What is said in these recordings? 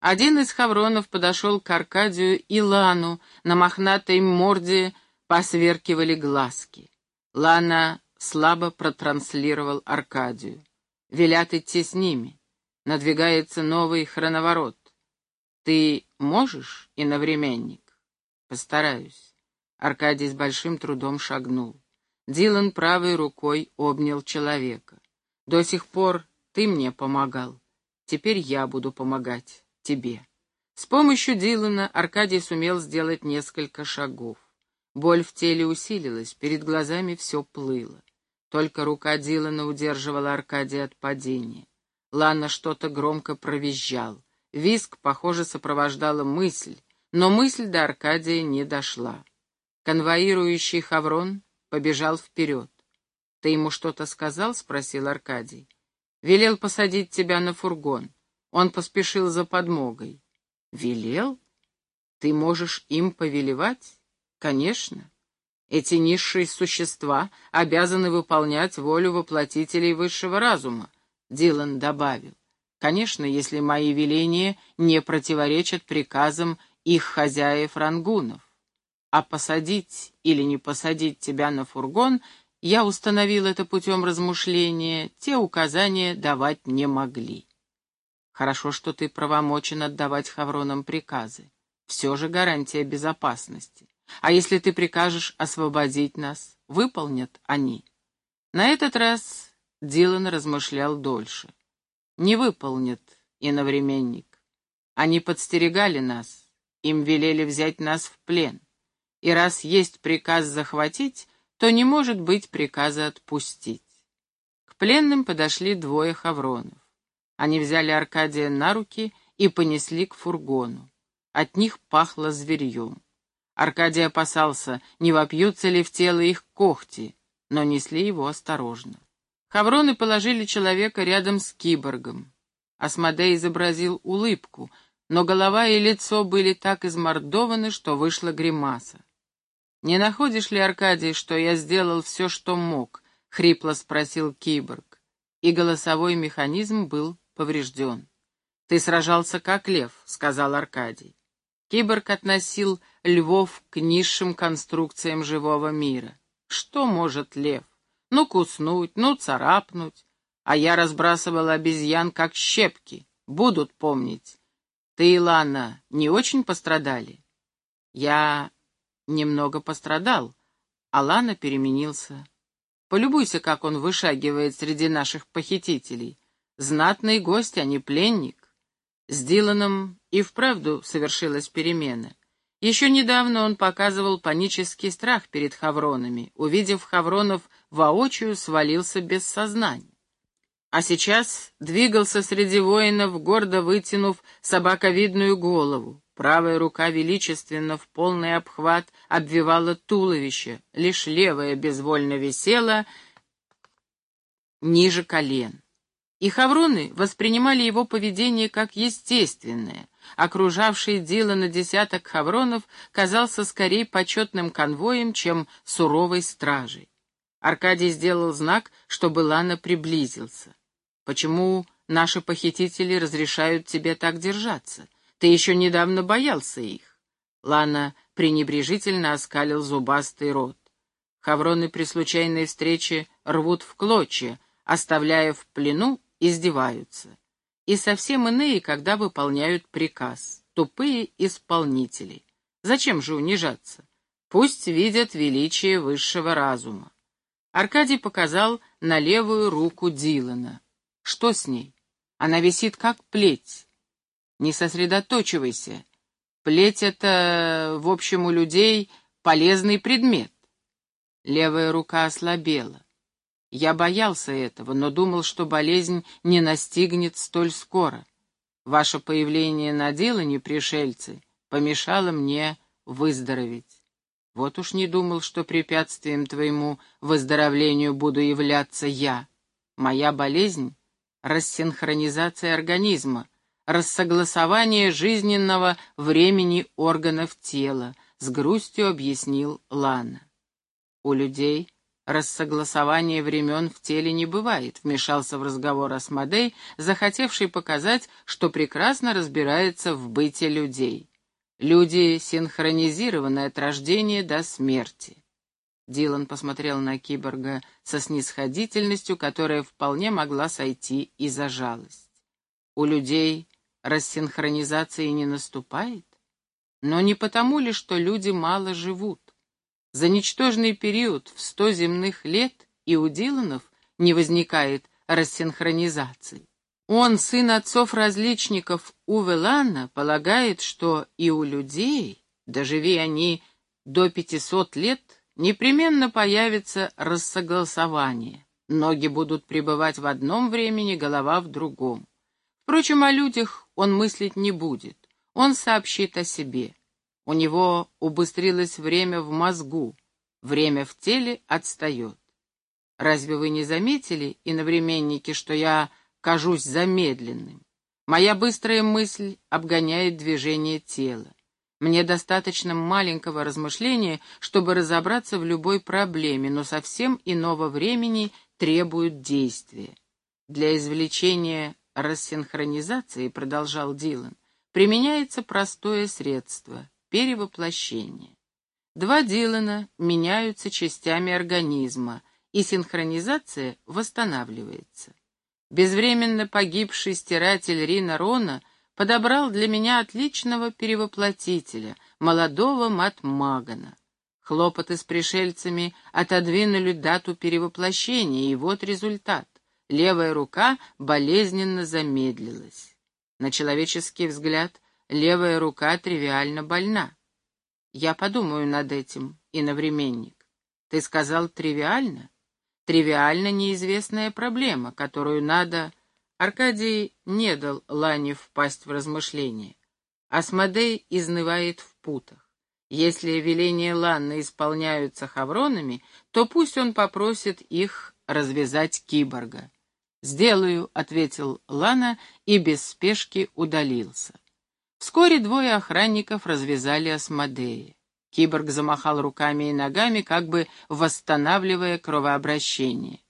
Один из хавронов подошел к Аркадию и Лану, на мохнатой морде посверкивали глазки. Лана слабо протранслировал Аркадию. Велят идти с ними. Надвигается новый хроноворот. Ты можешь, иновременник? Постараюсь. Аркадий с большим трудом шагнул. Дилан правой рукой обнял человека. До сих пор ты мне помогал. Теперь я буду помогать тебе. С помощью Дилана Аркадий сумел сделать несколько шагов. Боль в теле усилилась, перед глазами все плыло. Только рука Дилана удерживала Аркадия от падения. Лана что-то громко провизжал. Виск, похоже, сопровождала мысль, но мысль до Аркадия не дошла. Конвоирующий Хаврон побежал вперед. «Ты ему что-то сказал?» — спросил Аркадий. «Велел посадить тебя на фургон. Он поспешил за подмогой». «Велел? Ты можешь им повелевать?» «Конечно. Эти низшие существа обязаны выполнять волю воплотителей высшего разума, Дилан добавил. Конечно, если мои веления не противоречат приказам их хозяев-рангунов. А посадить или не посадить тебя на фургон, я установил это путем размышления, те указания давать не могли. Хорошо, что ты правомочен отдавать хавронам приказы. Все же гарантия безопасности. А если ты прикажешь освободить нас, выполнят они. На этот раз Дилан размышлял дольше. Не выполнят, иновременник. Они подстерегали нас, им велели взять нас в плен. И раз есть приказ захватить, то не может быть приказа отпустить. К пленным подошли двое хавронов. Они взяли Аркадия на руки и понесли к фургону. От них пахло зверьем. Аркадий опасался, не вопьются ли в тело их когти, но несли его осторожно. Хавроны положили человека рядом с киборгом. Асмодей изобразил улыбку, но голова и лицо были так измордованы, что вышла гримаса. «Не находишь ли, Аркадий, что я сделал все, что мог?» — хрипло спросил киборг. И голосовой механизм был поврежден. «Ты сражался как лев», — сказал Аркадий. Киборг относил львов к низшим конструкциям живого мира. Что может лев? Ну, куснуть, ну, царапнуть. А я разбрасывал обезьян как щепки. Будут помнить. Ты и Лана не очень пострадали? Я немного пострадал, а Лана переменился. Полюбуйся, как он вышагивает среди наших похитителей. Знатный гость, а не пленник. С Диланом и вправду совершилась перемена. Еще недавно он показывал панический страх перед хавронами. Увидев хавронов воочию, свалился без сознания. А сейчас двигался среди воинов, гордо вытянув собаковидную голову. Правая рука величественно в полный обхват обвивала туловище, лишь левая безвольно висела ниже колен. И хавроны воспринимали его поведение как естественное. Окружавший Дилана десяток хавронов казался скорее почетным конвоем, чем суровой стражей. Аркадий сделал знак, чтобы Лана приблизился. «Почему наши похитители разрешают тебе так держаться? Ты еще недавно боялся их». Лана пренебрежительно оскалил зубастый рот. Хавроны при случайной встрече рвут в клочья, оставляя в плену издеваются. И совсем иные, когда выполняют приказ. Тупые исполнители. Зачем же унижаться? Пусть видят величие высшего разума. Аркадий показал на левую руку Дилана. Что с ней? Она висит как плеть. Не сосредоточивайся. Плеть — это, в общем, у людей полезный предмет. Левая рука ослабела. Я боялся этого, но думал, что болезнь не настигнет столь скоро. Ваше появление на деле, пришельцы, помешало мне выздороветь. Вот уж не думал, что препятствием твоему выздоровлению буду являться я. Моя болезнь — рассинхронизация организма, рассогласование жизненного времени органов тела, — с грустью объяснил Лана. У людей рассогласования времен в теле не бывает», — вмешался в разговор Асмодей, захотевший показать, что прекрасно разбирается в быте людей. Люди синхронизированы от рождения до смерти. Дилан посмотрел на киборга со снисходительностью, которая вполне могла сойти и за жалость. У людей рассинхронизации не наступает? Но не потому ли, что люди мало живут? За ничтожный период в сто земных лет и у Диланов не возникает рассинхронизации. Он, сын отцов-различников Увелана, полагает, что и у людей, доживи они до пятисот лет, непременно появится рассогласование. Ноги будут пребывать в одном времени, голова в другом. Впрочем, о людях он мыслить не будет. Он сообщит о себе. У него убыстрилось время в мозгу, время в теле отстает. Разве вы не заметили, иновременники, что я кажусь замедленным? Моя быстрая мысль обгоняет движение тела. Мне достаточно маленького размышления, чтобы разобраться в любой проблеме, но совсем иного времени требует действия. Для извлечения рассинхронизации, продолжал Дилан, применяется простое средство перевоплощение. Два Дилана меняются частями организма, и синхронизация восстанавливается. Безвременно погибший стиратель Рина Рона подобрал для меня отличного перевоплотителя, молодого Матмагана. Хлопоты с пришельцами отодвинули дату перевоплощения, и вот результат. Левая рука болезненно замедлилась. На человеческий взгляд левая рука тривиально больна. Я подумаю над этим, иновременник. Ты сказал тривиально? Тривиально неизвестная проблема, которую надо... Аркадий не дал Лане впасть в размышления. Асмодей изнывает в путах. Если веления Ланны исполняются хавронами, то пусть он попросит их развязать киборга. «Сделаю», — ответил Лана и без спешки удалился. Вскоре двое охранников развязали Асмодея. Киборг замахал руками и ногами, как бы восстанавливая кровообращение.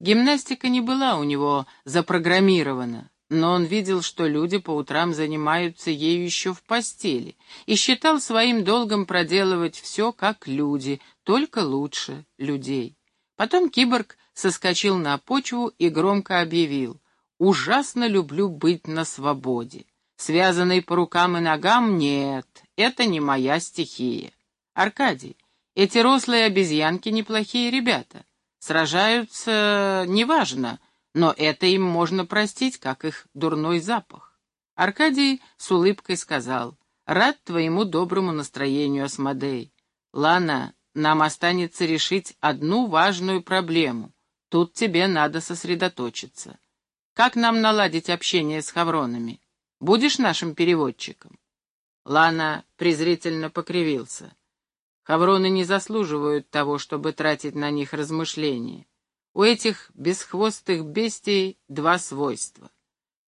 Гимнастика не была у него запрограммирована, но он видел, что люди по утрам занимаются ею еще в постели, и считал своим долгом проделывать все, как люди, только лучше людей. Потом киборг соскочил на почву и громко объявил «Ужасно люблю быть на свободе». Связанный по рукам и ногам — нет, это не моя стихия. Аркадий, эти рослые обезьянки неплохие ребята. Сражаются неважно, но это им можно простить, как их дурной запах. Аркадий с улыбкой сказал, «Рад твоему доброму настроению, Асмодей. Лана, нам останется решить одну важную проблему. Тут тебе надо сосредоточиться. Как нам наладить общение с хавронами?» Будешь нашим переводчиком?» Лана презрительно покривился. Хавроны не заслуживают того, чтобы тратить на них размышления. У этих бесхвостых бестий два свойства.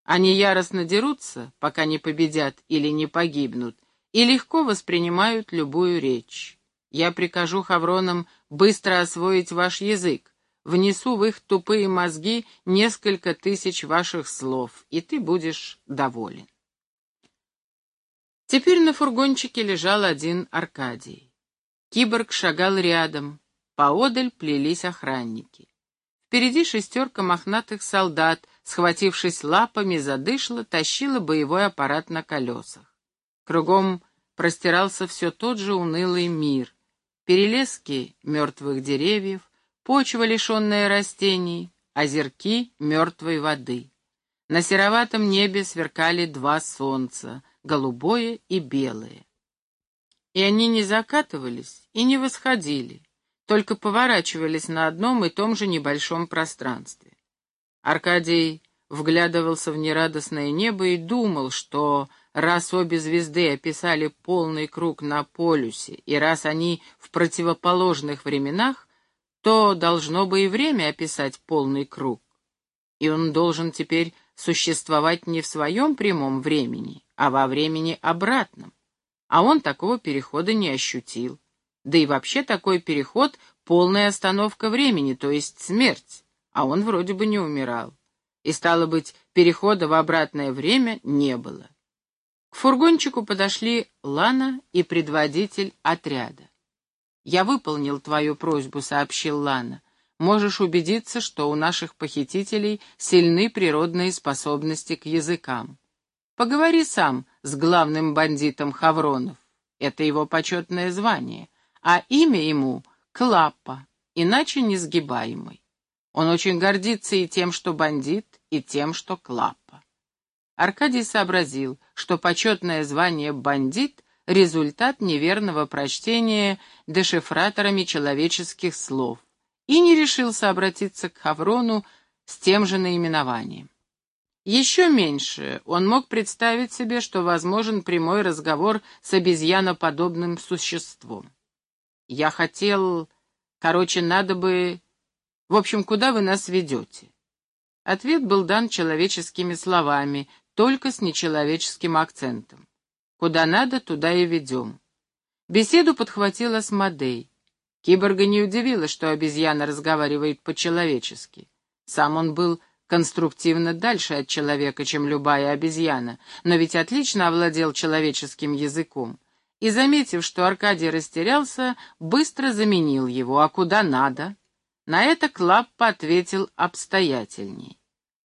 Они яростно дерутся, пока не победят или не погибнут, и легко воспринимают любую речь. Я прикажу хавронам быстро освоить ваш язык, внесу в их тупые мозги несколько тысяч ваших слов, и ты будешь доволен. Теперь на фургончике лежал один Аркадий. Киборг шагал рядом, поодаль плелись охранники. Впереди шестерка мохнатых солдат, схватившись лапами за дышло, тащила боевой аппарат на колесах. Кругом простирался все тот же унылый мир. Перелески мертвых деревьев, почва, лишенная растений, озерки мертвой воды. На сероватом небе сверкали два солнца, голубое и белое. И они не закатывались и не восходили, только поворачивались на одном и том же небольшом пространстве. Аркадий вглядывался в нерадостное небо и думал, что раз обе звезды описали полный круг на полюсе, и раз они в противоположных временах, то должно бы и время описать полный круг. И он должен теперь существовать не в своем прямом времени, а во времени обратном. А он такого перехода не ощутил. Да и вообще такой переход полная остановка времени, то есть смерть, а он вроде бы не умирал. И, стало быть, перехода в обратное время не было. К фургончику подошли Лана и предводитель отряда. «Я выполнил твою просьбу», — сообщил Лана. «Можешь убедиться, что у наших похитителей сильны природные способности к языкам. Поговори сам с главным бандитом Хавронов. Это его почетное звание, а имя ему — Клаппа, иначе несгибаемый. Он очень гордится и тем, что бандит, и тем, что Клаппа. Аркадий сообразил, что почетное звание «бандит» — результат неверного прочтения дешифраторами человеческих слов, и не решился обратиться к Хаврону с тем же наименованием. Еще меньше он мог представить себе, что возможен прямой разговор с обезьяноподобным существом. «Я хотел... Короче, надо бы... В общем, куда вы нас ведете?» Ответ был дан человеческими словами, только с нечеловеческим акцентом. «Куда надо, туда и ведем». Беседу подхватила Смодей. Киборга не удивило, что обезьяна разговаривает по-человечески. Сам он был конструктивно дальше от человека, чем любая обезьяна, но ведь отлично овладел человеческим языком. И, заметив, что Аркадий растерялся, быстро заменил его. «А куда надо?» На это Клаппа ответил обстоятельней.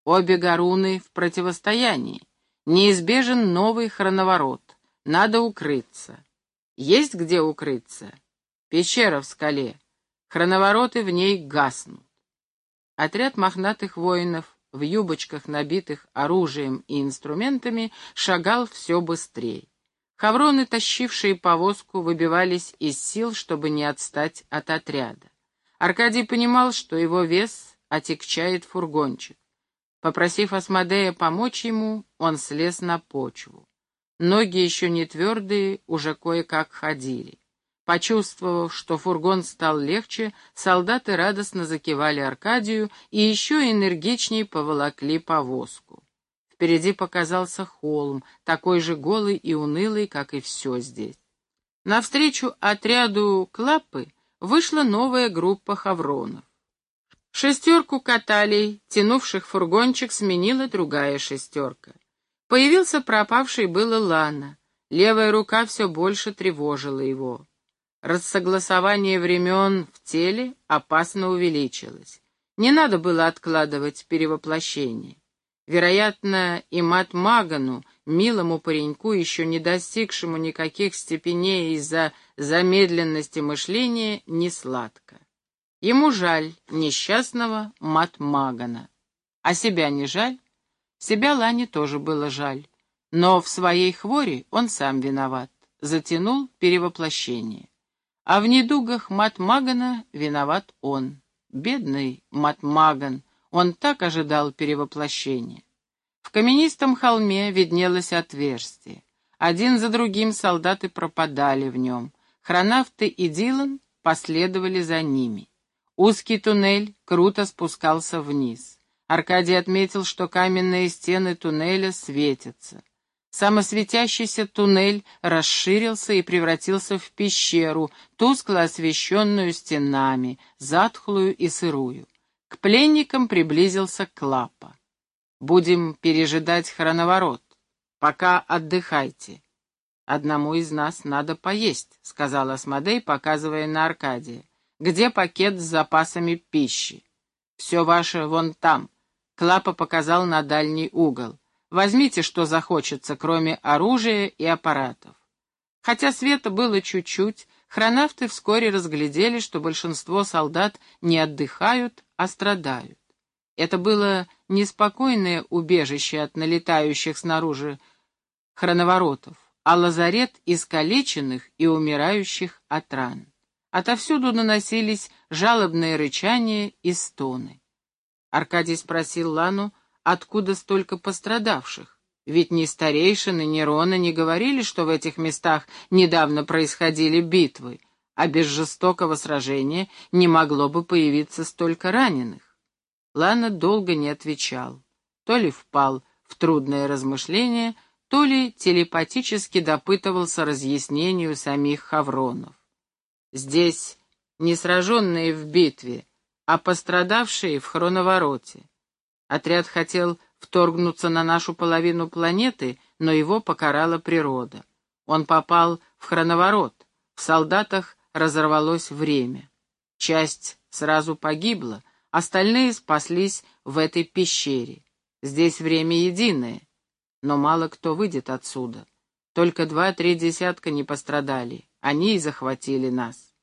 Обе горуны в противостоянии. Неизбежен новый хроноворот. Надо укрыться. Есть где укрыться? Пещера в скале. Хроновороты в ней гаснут. Отряд мохнатых воинов в юбочках, набитых оружием и инструментами, шагал все быстрее. Хавроны, тащившие повозку, выбивались из сил, чтобы не отстать от отряда. Аркадий понимал, что его вес отягчает фургончик. Попросив Асмодея помочь ему, он слез на почву. Ноги еще не твердые, уже кое-как ходили. Почувствовав, что фургон стал легче, солдаты радостно закивали Аркадию и еще энергичнее поволокли повозку. Впереди показался холм, такой же голый и унылый, как и все здесь. Навстречу отряду Клаппы вышла новая группа хавронов. Шестерку каталей, тянувших фургончик, сменила другая шестерка. Появился пропавший было Лана. Левая рука все больше тревожила его. Рассогласование времен в теле опасно увеличилось. Не надо было откладывать перевоплощение. Вероятно, и мат Магану, милому пареньку, еще не достигшему никаких степеней из-за замедленности мышления, не сладко. Ему жаль несчастного мат Магана. А себя не жаль? Себя Лане тоже было жаль. Но в своей хворе он сам виноват. Затянул перевоплощение. А в недугах Матмагана виноват он. Бедный Матмаган, он так ожидал перевоплощения. В каменистом холме виднелось отверстие. Один за другим солдаты пропадали в нем. Хронавты и Дилан последовали за ними. Узкий туннель круто спускался вниз. Аркадий отметил, что каменные стены туннеля светятся. Самосветящийся туннель расширился и превратился в пещеру, тускло освещенную стенами, затхлую и сырую. К пленникам приблизился Клапа. «Будем пережидать хроноворот. Пока отдыхайте. Одному из нас надо поесть», — сказал Асмодей, показывая на Аркадия. «Где пакет с запасами пищи?» «Все ваше вон там», — Клапа показал на дальний угол. Возьмите, что захочется, кроме оружия и аппаратов. Хотя света было чуть-чуть, хронавты вскоре разглядели, что большинство солдат не отдыхают, а страдают. Это было неспокойное убежище от налетающих снаружи хроноворотов, а лазарет искалеченных и умирающих от ран. Отовсюду наносились жалобные рычания и стоны. Аркадий спросил Лану, откуда столько пострадавших? Ведь ни старейшины, ни Рона не говорили, что в этих местах недавно происходили битвы, а без жестокого сражения не могло бы появиться столько раненых. Лана долго не отвечал. То ли впал в трудное размышление, то ли телепатически допытывался разъяснению самих хавронов. Здесь не сраженные в битве, а пострадавшие в хроновороте. Отряд хотел вторгнуться на нашу половину планеты, но его покарала природа. Он попал в хроноворот, в солдатах разорвалось время. Часть сразу погибла, остальные спаслись в этой пещере. Здесь время единое, но мало кто выйдет отсюда. Только два-три десятка не пострадали, они и захватили нас.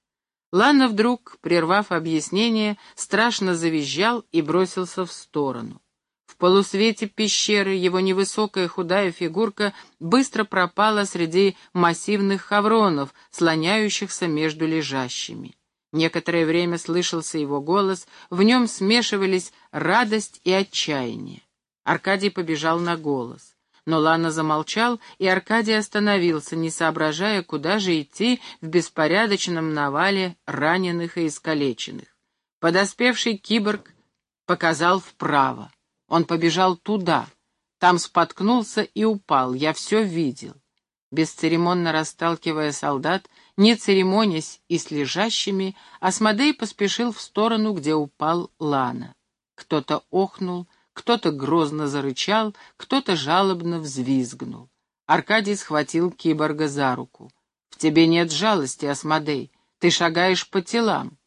Лана вдруг, прервав объяснение, страшно завизжал и бросился в сторону. В полусвете пещеры его невысокая худая фигурка быстро пропала среди массивных хавронов, слоняющихся между лежащими. Некоторое время слышался его голос, в нем смешивались радость и отчаяние. Аркадий побежал на голос. Но Лана замолчал, и Аркадий остановился, не соображая, куда же идти в беспорядочном навале раненых и искалеченных. Подоспевший киборг показал вправо. Он побежал туда. Там споткнулся и упал. Я все видел. Бесцеремонно расталкивая солдат, не церемонясь и с лежащими, Асмодей поспешил в сторону, где упал Лана. Кто-то охнул, кто-то грозно зарычал, кто-то жалобно взвизгнул. Аркадий схватил киборга за руку. «В тебе нет жалости, Асмодей, ты шагаешь по телам».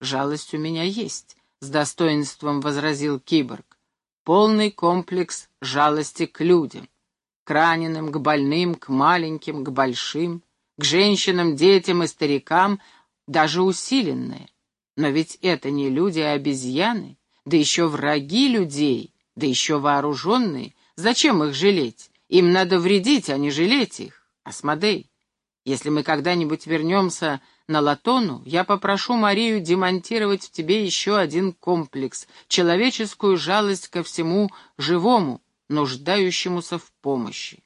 «Жалость у меня есть», — с достоинством возразил киборг. «Полный комплекс жалости к людям, к раненым, к больным, к маленьким, к большим, к женщинам, детям и старикам, даже усиленные. Но ведь это не люди, а обезьяны да еще враги людей, да еще вооруженные. Зачем их жалеть? Им надо вредить, а не жалеть их. Асмодей, если мы когда-нибудь вернемся на Латону, я попрошу Марию демонтировать в тебе еще один комплекс, человеческую жалость ко всему живому, нуждающемуся в помощи.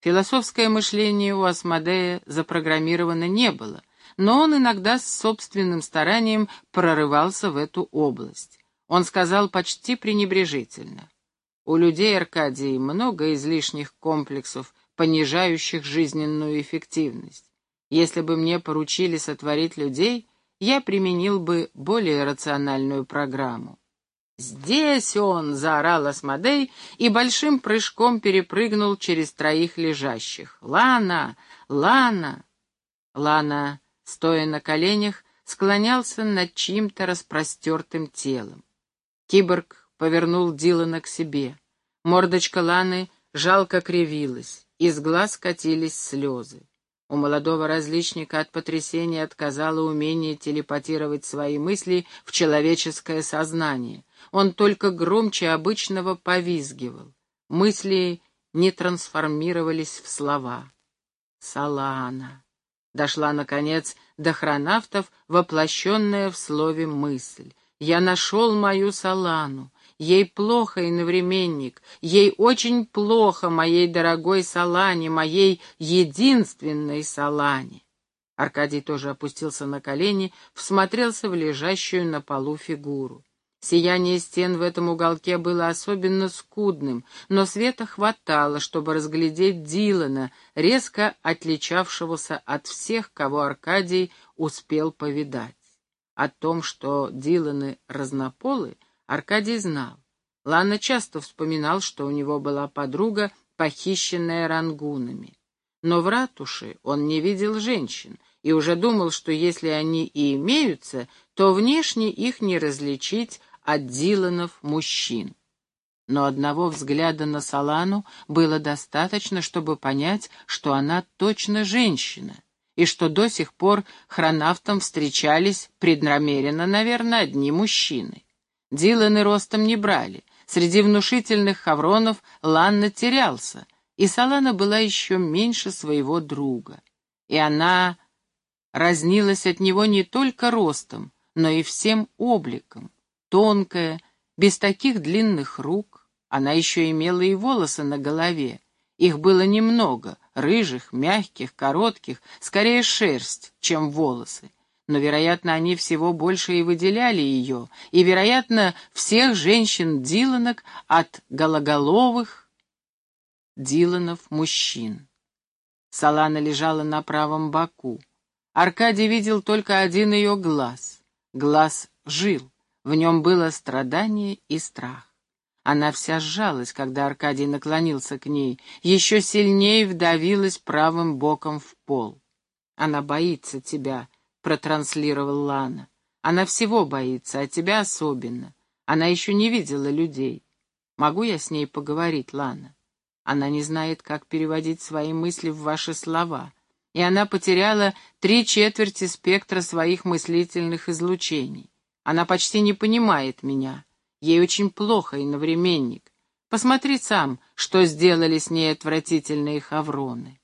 Философское мышление у Асмодея запрограммировано не было, но он иногда с собственным старанием прорывался в эту область. Он сказал почти пренебрежительно. У людей, Аркадий, много излишних комплексов, понижающих жизненную эффективность. Если бы мне поручили сотворить людей, я применил бы более рациональную программу. «Здесь он!» — заорал Асмодей и большим прыжком перепрыгнул через троих лежащих. «Лана! Лана!» Лана, стоя на коленях, склонялся над чьим-то распростертым телом. Киборг повернул Дилана к себе. Мордочка Ланы жалко кривилась, из глаз катились слезы. У молодого различника от потрясения отказало умение телепатировать свои мысли в человеческое сознание. Он только громче обычного повизгивал. Мысли не трансформировались в слова. «Салана!» Дошла, наконец, до хронавтов, воплощенная в слове мысль. Я нашел мою Салану. Ей плохо, иновременник, ей очень плохо, моей дорогой Салане, моей единственной Салане. Аркадий тоже опустился на колени, всмотрелся в лежащую на полу фигуру. Сияние стен в этом уголке было особенно скудным, но света хватало, чтобы разглядеть Дилана, резко отличавшегося от всех, кого Аркадий успел повидать. О том, что Диланы разнополы, Аркадий знал. Лана часто вспоминал, что у него была подруга, похищенная рангунами. Но в ратуше он не видел женщин и уже думал, что если они и имеются, то внешне их не различить от Диланов мужчин. Но одного взгляда на Салану было достаточно, чтобы понять, что она точно женщина, и что до сих пор хронавтам встречались преднамеренно, наверное, одни мужчины. Диланы ростом не брали, среди внушительных хавронов Ланна терялся, и Салана была еще меньше своего друга. И она разнилась от него не только ростом, но и всем обликом. Тонкая, без таких длинных рук, она еще имела и волосы на голове, их было немного, рыжих, мягких, коротких, скорее шерсть, чем волосы. Но, вероятно, они всего больше и выделяли ее, и, вероятно, всех женщин-диланок от гологоловых диланов мужчин. Салана лежала на правом боку. Аркадий видел только один ее глаз. Глаз жил, в нем было страдание и страх. Она вся сжалась, когда Аркадий наклонился к ней, еще сильнее вдавилась правым боком в пол. «Она боится тебя», — протранслировал Лана. «Она всего боится, а тебя особенно. Она еще не видела людей. Могу я с ней поговорить, Лана? Она не знает, как переводить свои мысли в ваши слова, и она потеряла три четверти спектра своих мыслительных излучений. Она почти не понимает меня. Ей очень плохо, иновременник. Посмотри сам, что сделали с ней отвратительные хавроны.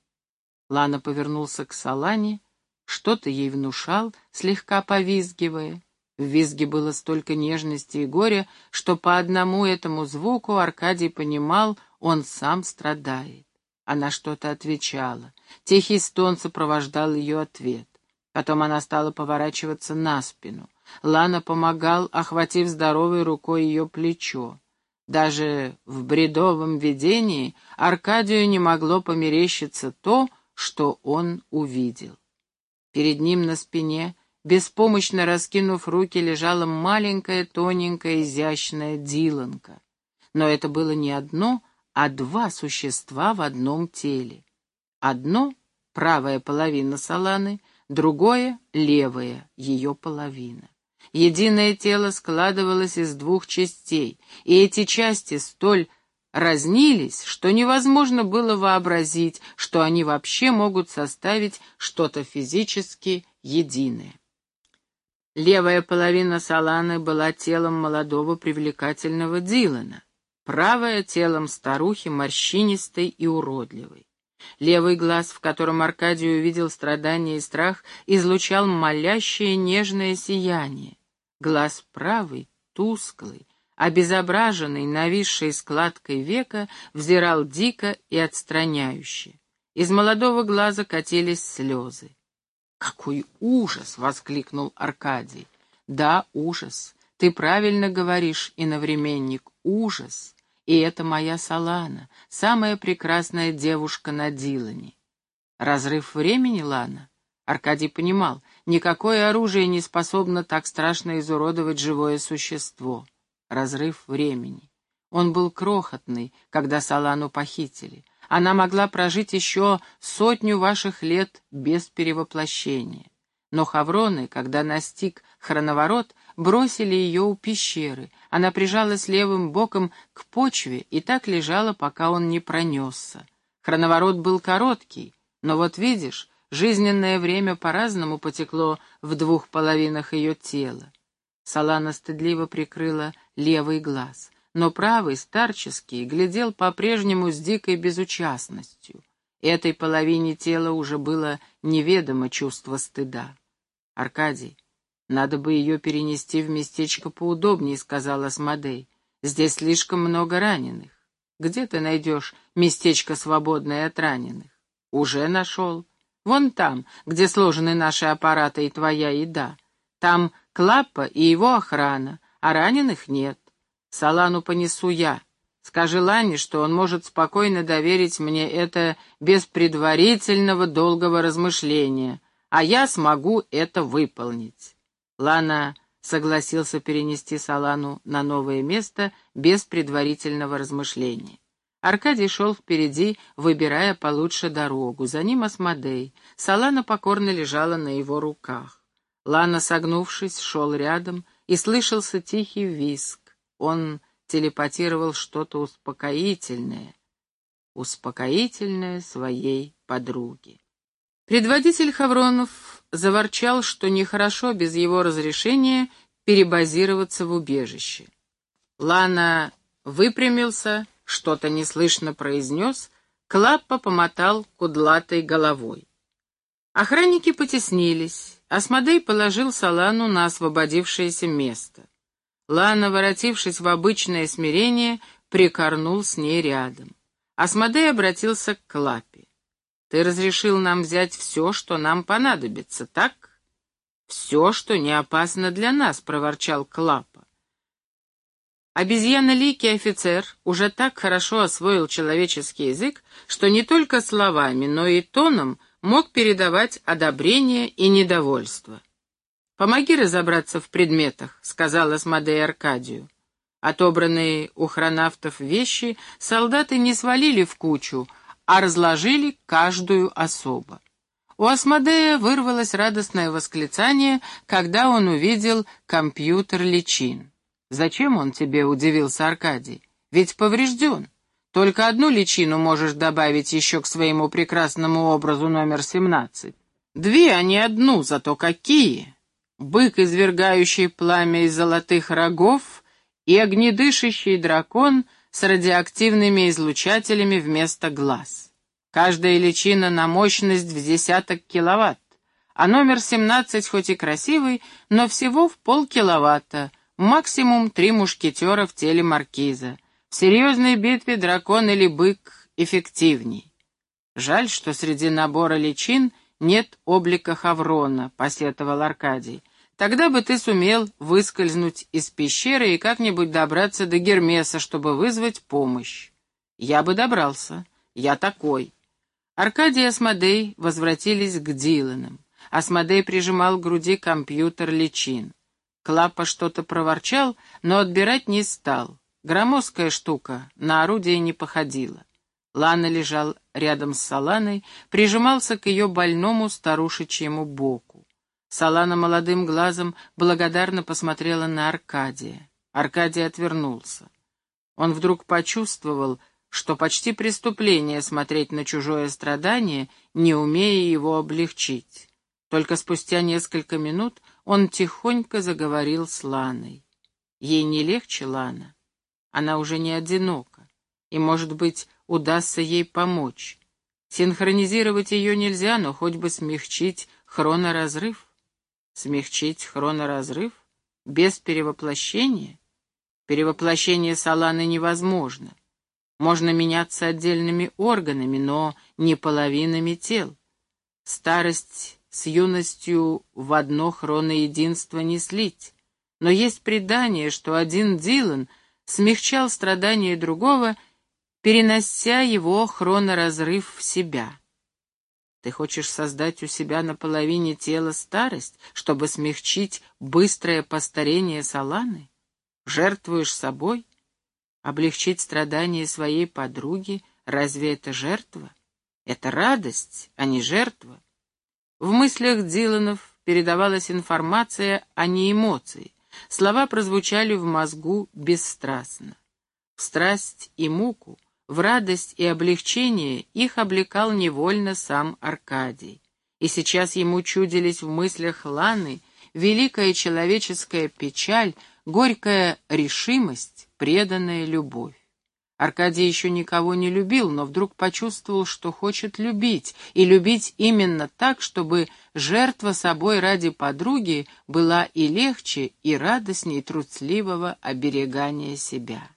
Лана повернулся к Салане, что-то ей внушал, слегка повизгивая. В визге было столько нежности и горя, что по одному этому звуку Аркадий понимал, он сам страдает. Она что-то отвечала. Тихий стон сопровождал ее ответ. Потом она стала поворачиваться на спину. Лана помогал, охватив здоровой рукой ее плечо. Даже в бредовом видении Аркадию не могло померещиться то, что он увидел. Перед ним на спине Беспомощно раскинув руки, лежала маленькая, тоненькая, изящная Диланка. Но это было не одно, а два существа в одном теле. Одно — правая половина Саланы, другое — левая, ее половина. Единое тело складывалось из двух частей, и эти части столь разнились, что невозможно было вообразить, что они вообще могут составить что-то физически единое. Левая половина Саланы была телом молодого привлекательного Дилана, правая — телом старухи, морщинистой и уродливой. Левый глаз, в котором Аркадий увидел страдания и страх, излучал молящее нежное сияние. Глаз правый, тусклый, обезображенный, нависшей складкой века, взирал дико и отстраняюще. Из молодого глаза катились слезы. «Какой ужас!» — воскликнул Аркадий. «Да, ужас. Ты правильно говоришь, иновременник, ужас. И это моя Салана, самая прекрасная девушка на Дилане». Разрыв времени, Лана? Аркадий понимал, никакое оружие не способно так страшно изуродовать живое существо. Разрыв времени. Он был крохотный, когда Салану похитили. Она могла прожить еще сотню ваших лет без перевоплощения. Но хавроны, когда настиг хроноворот, бросили ее у пещеры. Она прижалась левым боком к почве и так лежала, пока он не пронесся. Хроноворот был короткий, но вот видишь, жизненное время по-разному потекло в двух половинах ее тела. Салана стыдливо прикрыла левый глаз но правый, старческий, глядел по-прежнему с дикой безучастностью. Этой половине тела уже было неведомо чувство стыда. «Аркадий, надо бы ее перенести в местечко поудобнее», — сказала Асмодей. «Здесь слишком много раненых. Где ты найдешь местечко, свободное от раненых?» «Уже нашел. Вон там, где сложены наши аппараты и твоя еда. Там Клаппа и его охрана, а раненых нет. Салану понесу я. Скажи Лане, что он может спокойно доверить мне это без предварительного долгого размышления, а я смогу это выполнить. Лана согласился перенести Салану на новое место без предварительного размышления. Аркадий шел впереди, выбирая получше дорогу. За ним Асмодей. Салана покорно лежала на его руках. Лана, согнувшись, шел рядом, и слышался тихий виск. Он телепатировал что-то успокоительное, успокоительное своей подруге. Предводитель Хавронов заворчал, что нехорошо без его разрешения перебазироваться в убежище. Лана выпрямился, что-то неслышно произнес, Клаппа помотал кудлатой головой. Охранники потеснились, Асмодей положил Салану на освободившееся место. Лана, воротившись в обычное смирение, прикорнул с ней рядом. Асмодей обратился к Клапе. «Ты разрешил нам взять все, что нам понадобится, так?» «Все, что не опасно для нас», — проворчал Клапа. Обезьяноликий офицер уже так хорошо освоил человеческий язык, что не только словами, но и тоном мог передавать одобрение и недовольство. «Помоги разобраться в предметах», — сказала Смодей Аркадию. Отобранные у хронавтов вещи солдаты не свалили в кучу, а разложили каждую особо. У Асмодея вырвалось радостное восклицание, когда он увидел компьютер личин. «Зачем он тебе?» — удивился Аркадий. «Ведь поврежден. Только одну личину можешь добавить еще к своему прекрасному образу номер семнадцать. Две, а не одну, зато какие! Бык, извергающий пламя из золотых рогов, и огнедышащий дракон с радиоактивными излучателями вместо глаз. Каждая личина на мощность в десяток киловатт, а номер 17 хоть и красивый, но всего в полкиловатта, максимум три мушкетера в теле маркиза. В серьезной битве дракон или бык эффективней. Жаль, что среди набора личин нет облика Хаврона, посетовал Аркадий. Тогда бы ты сумел выскользнуть из пещеры и как-нибудь добраться до Гермеса, чтобы вызвать помощь. Я бы добрался. Я такой. Аркадий и Асмодей возвратились к Диланам. Асмодей прижимал к груди компьютер личин. Клапа что-то проворчал, но отбирать не стал. Громоздкая штука, на орудие не походила. Лана лежал рядом с Саланой, прижимался к ее больному старушечьему боку. Салана молодым глазом благодарно посмотрела на Аркадия. Аркадий отвернулся. Он вдруг почувствовал, что почти преступление смотреть на чужое страдание, не умея его облегчить. Только спустя несколько минут он тихонько заговорил с Ланой. Ей не легче, Лана. Она уже не одинока, и, может быть, удастся ей помочь. Синхронизировать ее нельзя, но хоть бы смягчить хроноразрыв. Смягчить хроноразрыв? Без перевоплощения? Перевоплощение Саланы невозможно. Можно меняться отдельными органами, но не половинами тел. Старость с юностью в одно хроноединство не слить. Но есть предание, что один Дилан смягчал страдания другого, перенося его хроноразрыв в себя. Ты хочешь создать у себя на половине тела старость, чтобы смягчить быстрое постарение Саланы? Жертвуешь собой? Облегчить страдания своей подруги — разве это жертва? Это радость, а не жертва. В мыслях Диланов передавалась информация, а не эмоции. Слова прозвучали в мозгу бесстрастно. В страсть и муку в радость и облегчение их облекал невольно сам Аркадий. И сейчас ему чудились в мыслях Ланы великая человеческая печаль, горькая решимость, преданная любовь. Аркадий еще никого не любил, но вдруг почувствовал, что хочет любить, и любить именно так, чтобы жертва собой ради подруги была и легче, и радостней трудливого оберегания себя.